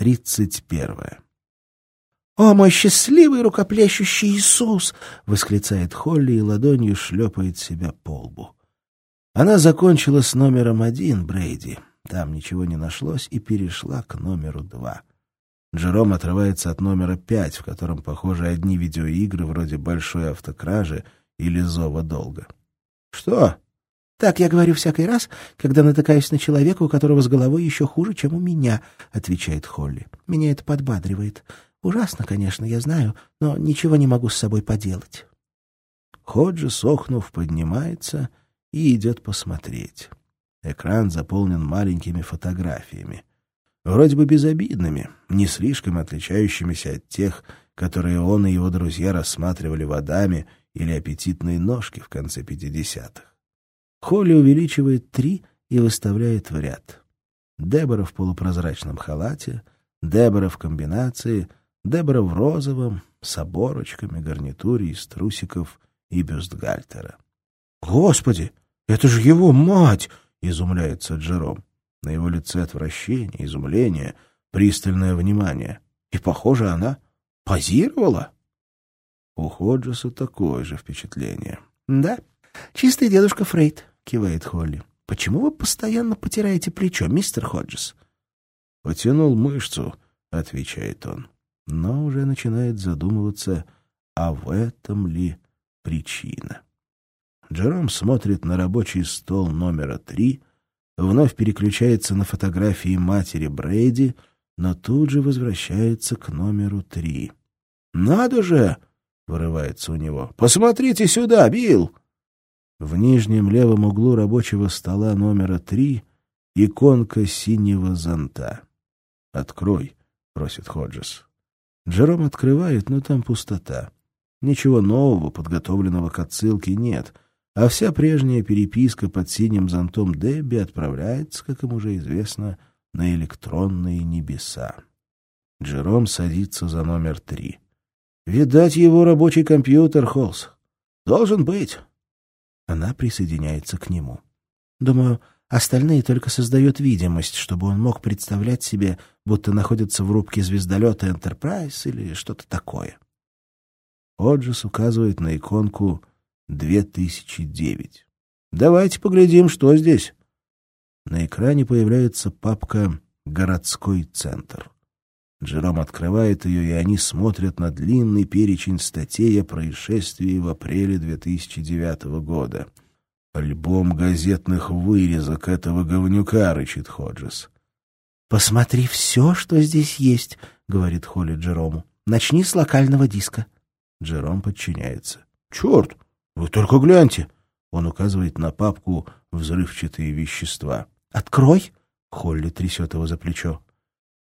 Тридцать первое. «О, мой счастливый рукоплещущий Иисус!» — восклицает Холли и ладонью шлепает себя по лбу. Она закончила с номером один Брейди. Там ничего не нашлось и перешла к номеру два. Джером отрывается от номера пять, в котором, похоже, одни видеоигры вроде «Большой автокражи» или «Зова долга». «Что?» «Так я говорю всякий раз, когда натыкаюсь на человека, у которого с головой еще хуже, чем у меня», — отвечает Холли. «Меня это подбадривает. Ужасно, конечно, я знаю, но ничего не могу с собой поделать». Ходжи, сохнув, поднимается и идет посмотреть. Экран заполнен маленькими фотографиями. Вроде бы безобидными, не слишком отличающимися от тех, которые он и его друзья рассматривали в Адаме или аппетитные ножки в конце пятидесятых. Холли увеличивает три и выставляет в ряд. Дебора в полупрозрачном халате, Дебора в комбинации, Дебора в розовом, с оборочками, гарнитуре из трусиков и бюстгальтера. «Господи, это же его мать!» — изумляется Джером. На его лице отвращение, изумление, пристальное внимание. И, похоже, она позировала. У Ходжеса такое же впечатление. «Да, чистый дедушка Фрейд», — кивает Холли. «Почему вы постоянно потираете плечо, мистер Ходжес?» «Потянул мышцу», — отвечает он, но уже начинает задумываться, а в этом ли причина. Джером смотрит на рабочий стол номера три, вновь переключается на фотографии матери Брейди, но тут же возвращается к номеру три. «Надо же!» — вырывается у него. «Посмотрите сюда, Билл!» В нижнем левом углу рабочего стола номера три иконка синего зонта. «Открой», — просит Ходжес. Джером открывает, но там пустота. Ничего нового, подготовленного к отсылке, нет, а вся прежняя переписка под синим зонтом Дебби отправляется, как им уже известно, на электронные небеса. Джером садится за номер три. «Видать, его рабочий компьютер, Холс. Должен быть». Она присоединяется к нему. Думаю, остальные только создают видимость, чтобы он мог представлять себе, будто находится в рубке звездолета «Энтерпрайз» или что-то такое. Оджис указывает на иконку 2009. «Давайте поглядим, что здесь». На экране появляется папка «Городской центр». Джером открывает ее, и они смотрят на длинный перечень статей о происшествии в апреле 2009 года. «Альбом газетных вырезок этого говнюка», — рычит Ходжес. «Посмотри все, что здесь есть», — говорит Холли Джерому. «Начни с локального диска». Джером подчиняется. «Черт, вы только гляньте!» Он указывает на папку «Взрывчатые вещества». «Открой!» — Холли трясет его за плечо.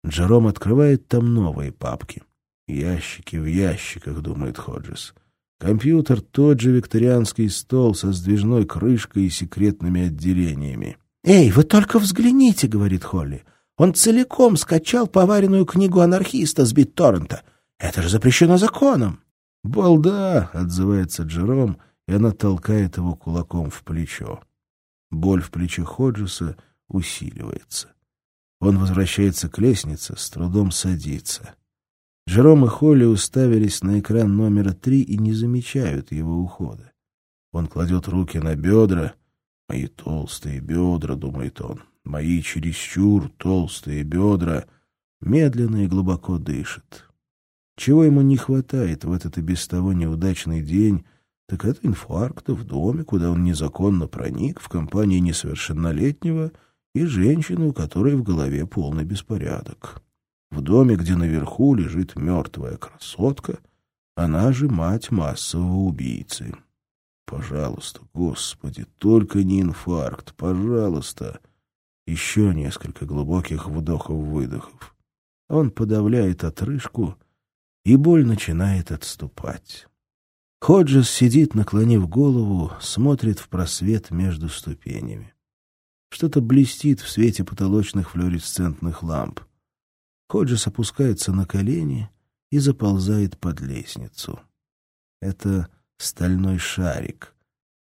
Джером открывает там новые папки. Ящики в ящиках, думает Ходжес. Компьютер — тот же викторианский стол со сдвижной крышкой и секретными отделениями. «Эй, вы только взгляните!» — говорит Холли. «Он целиком скачал поваренную книгу анархиста с битторрента. Это же запрещено законом!» «Балда!» — отзывается Джером, и она толкает его кулаком в плечо. Боль в плече Ходжеса усиливается. Он возвращается к лестнице, с трудом садится. Джером и Холли уставились на экран номера три и не замечают его ухода. Он кладет руки на бедра. «Мои толстые бедра», — думает он, — «мои чересчур толстые бедра», медленно и глубоко дышит. Чего ему не хватает в этот и без того неудачный день, так это инфаркта в доме, куда он незаконно проник в компании несовершеннолетнего — и женщины, у которой в голове полный беспорядок. В доме, где наверху лежит мертвая красотка, она же мать массового убийцы. Пожалуйста, Господи, только не инфаркт, пожалуйста. Еще несколько глубоких вдохов-выдохов. Он подавляет отрыжку, и боль начинает отступать. Ходжес сидит, наклонив голову, смотрит в просвет между ступенями. Что-то блестит в свете потолочных флуоресцентных ламп. Ходжес опускается на колени и заползает под лестницу. Это стальной шарик,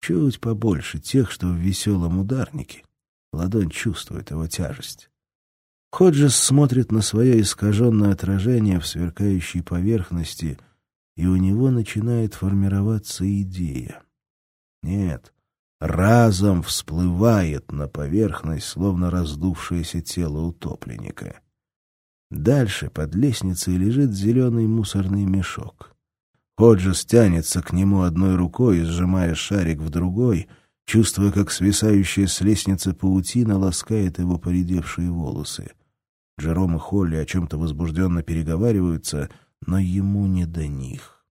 чуть побольше тех, что в веселом ударнике. Ладонь чувствует его тяжесть. Ходжес смотрит на свое искаженное отражение в сверкающей поверхности, и у него начинает формироваться идея. Нет, разом всплывает на поверхность, словно раздувшееся тело утопленника. Дальше под лестницей лежит зеленый мусорный мешок. Ходжес тянется к нему одной рукой, сжимая шарик в другой, чувствуя, как свисающая с лестницы паутина ласкает его поредевшие волосы. Джером и Холли о чем-то возбужденно переговариваются, но ему не до них.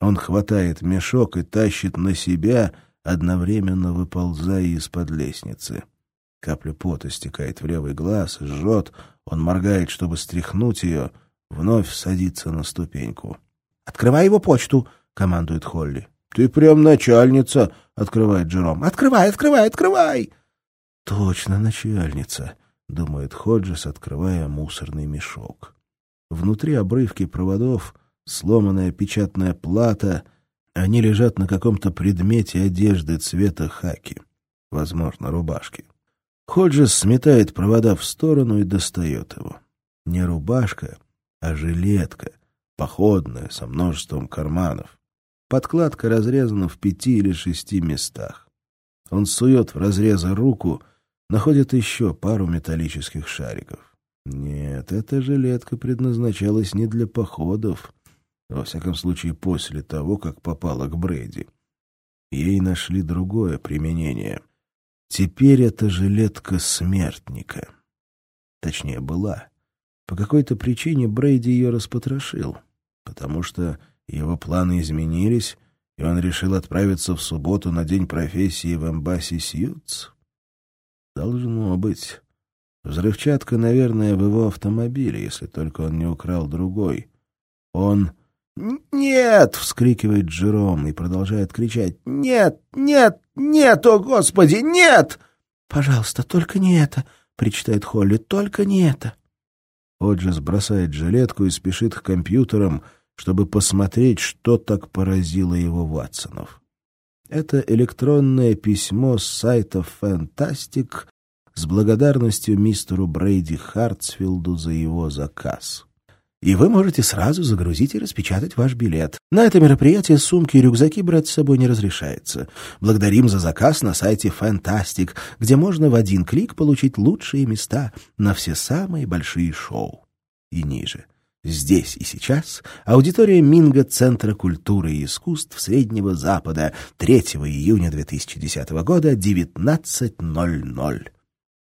Он хватает мешок и тащит на себя, одновременно выползая из-под лестницы. Капля пота стекает в левый глаз, жжет, он моргает, чтобы стряхнуть ее, вновь садится на ступеньку. — Открывай его почту, — командует Холли. — Ты прям начальница, — открывает Джером. — Открывай, открывай, открывай! — Точно начальница. — думает Ходжес, открывая мусорный мешок. Внутри обрывки проводов, сломанная печатная плата. Они лежат на каком-то предмете одежды цвета хаки. Возможно, рубашки. Ходжес сметает провода в сторону и достает его. Не рубашка, а жилетка, походная, со множеством карманов. Подкладка разрезана в пяти или шести местах. Он сует в разрезы руку — находят еще пару металлических шариков. Нет, эта жилетка предназначалась не для походов, во всяком случае после того, как попала к Брэди. Ей нашли другое применение. Теперь это жилетка смертника. Точнее, была. По какой-то причине Брейди ее распотрошил, потому что его планы изменились, и он решил отправиться в субботу на день профессии в Эмбасси Сьюз. Должно быть. Взрывчатка, наверное, в его автомобиле, если только он не украл другой. Он... «Нет!» — вскрикивает Джером и продолжает кричать. «Нет! Нет! Нет! О, Господи! Нет!» «Пожалуйста, только не это!» — причитает Холли. «Только не это!» Оджес бросает жилетку и спешит к компьютерам, чтобы посмотреть, что так поразило его Ватсонов. Это электронное письмо с сайта Fantastic с благодарностью мистеру Брейди Хартсфилду за его заказ. И вы можете сразу загрузить и распечатать ваш билет. На это мероприятие сумки и рюкзаки брать с собой не разрешается. Благодарим за заказ на сайте Fantastic, где можно в один клик получить лучшие места на все самые большие шоу. И ниже. Здесь и сейчас аудитория Минга Центра культуры и искусств Среднего Запада 3 июня 2010 года 19.00.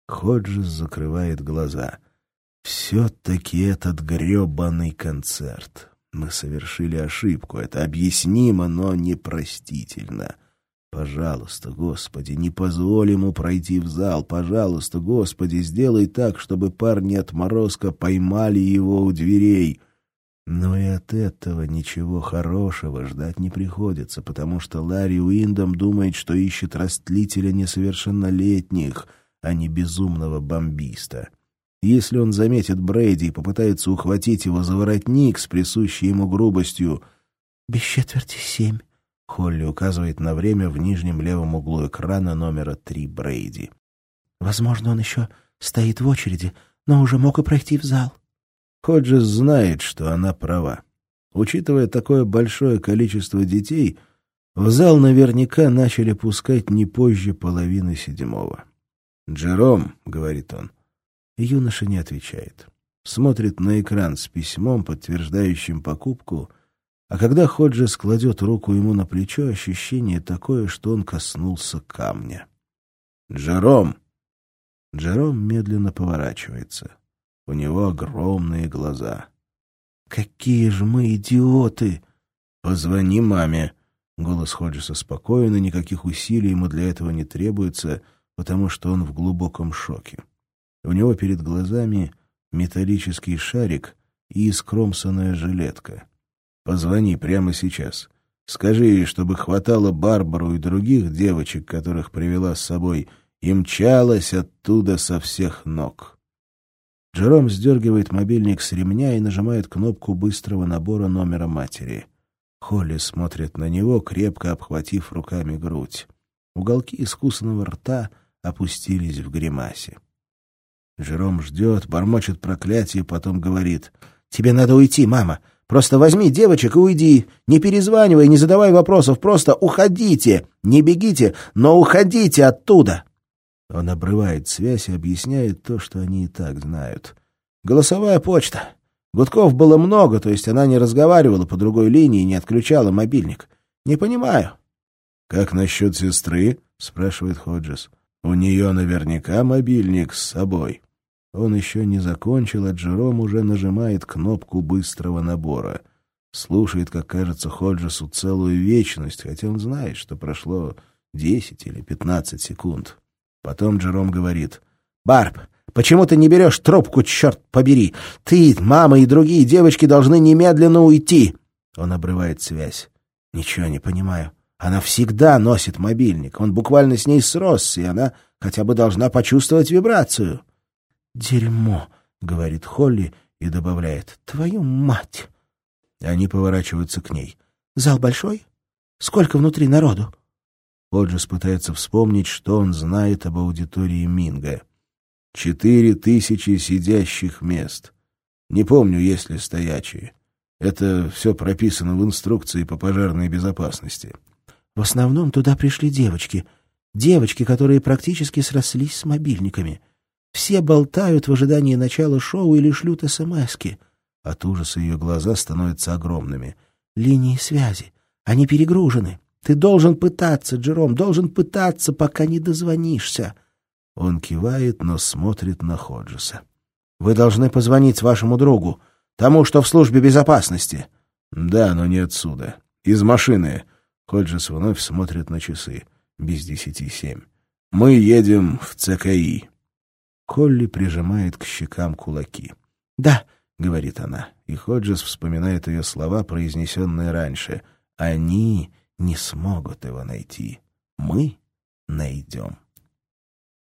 Ходжес закрывает глаза. Все-таки этот гребаный концерт. Мы совершили ошибку. Это объяснимо, но непростительно. Пожалуйста, Господи, не позволь ему пройти в зал. Пожалуйста, Господи, сделай так, чтобы парни от Морозка поймали его у дверей. Но и от этого ничего хорошего ждать не приходится, потому что Ларри Уиндом думает, что ищет растлителя несовершеннолетних, а не безумного бомбиста. Если он заметит Брейди и попытается ухватить его за воротник с присущей ему грубостью... «Без четверти семь», Холли указывает на время в нижнем левом углу экрана номера три Брейди. «Возможно, он еще стоит в очереди, но уже мог и пройти в зал». Ходжес знает, что она права. Учитывая такое большое количество детей, в зал наверняка начали пускать не позже половины седьмого. «Джером», — говорит он. Юноша не отвечает. Смотрит на экран с письмом, подтверждающим покупку — а когда Ходжес кладет руку ему на плечо, ощущение такое, что он коснулся камня. «Джером!» Джером медленно поворачивается. У него огромные глаза. «Какие же мы идиоты!» «Позвони маме!» Голос Ходжеса спокоен, и никаких усилий ему для этого не требуется, потому что он в глубоком шоке. У него перед глазами металлический шарик и искромсанная жилетка. Позвони прямо сейчас. Скажи ей, чтобы хватало Барбару и других девочек, которых привела с собой, и мчалась оттуда со всех ног. Джером сдергивает мобильник с ремня и нажимает кнопку быстрого набора номера матери. Холли смотрит на него, крепко обхватив руками грудь. Уголки искусного рта опустились в гримасе. Жером ждет, бормочет проклятие, потом говорит. «Тебе надо уйти, мама. Просто возьми девочек и уйди. Не перезванивай, не задавай вопросов, просто уходите. Не бегите, но уходите оттуда». Он обрывает связь и объясняет то, что они и так знают. «Голосовая почта. Гудков было много, то есть она не разговаривала по другой линии и не отключала мобильник. Не понимаю». «Как насчет сестры?» — спрашивает Ходжес. «У нее наверняка мобильник с собой». Он еще не закончил, а Джером уже нажимает кнопку быстрого набора. Слушает, как кажется Ходжесу, целую вечность, хотя он знает, что прошло десять или пятнадцать секунд. Потом Джером говорит. «Барб, почему ты не берешь трубку, черт побери? Ты, мама и другие девочки должны немедленно уйти!» Он обрывает связь. «Ничего не понимаю. Она всегда носит мобильник. Он буквально с ней сросся, и она хотя бы должна почувствовать вибрацию». «Дерьмо», — говорит Холли и добавляет. «Твою мать!» Они поворачиваются к ней. «Зал большой? Сколько внутри народу?» Ходжес пытается вспомнить, что он знает об аудитории Минга. Четыре тысячи сидящих мест. Не помню, есть ли стоячие. Это все прописано в инструкции по пожарной безопасности. В основном туда пришли девочки. Девочки, которые практически срослись с мобильниками. Все болтают в ожидании начала шоу или шлют смски. От ужаса ее глаза становятся огромными. Линии связи. Они перегружены. Ты должен пытаться, Джером, должен пытаться, пока не дозвонишься. Он кивает, но смотрит на Ходжеса. Вы должны позвонить вашему другу, тому, что в службе безопасности. Да, но не отсюда. Из машины. Ходжес вновь смотрит на часы. Без десяти семь. Мы едем в ЦКИ. Холли прижимает к щекам кулаки. «Да», — говорит она, и Ходжес вспоминает ее слова, произнесенные раньше. «Они не смогут его найти. Мы найдем.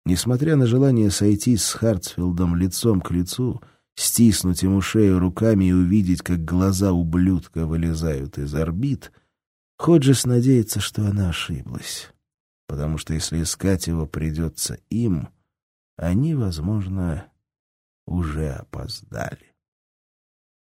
Несмотря на желание сойти с Хартсфилдом лицом к лицу, стиснуть ему шею руками и увидеть, как глаза ублюдка вылезают из орбит, Ходжес надеется, что она ошиблась. Потому что если искать его придется им, они, возможно, уже опоздали.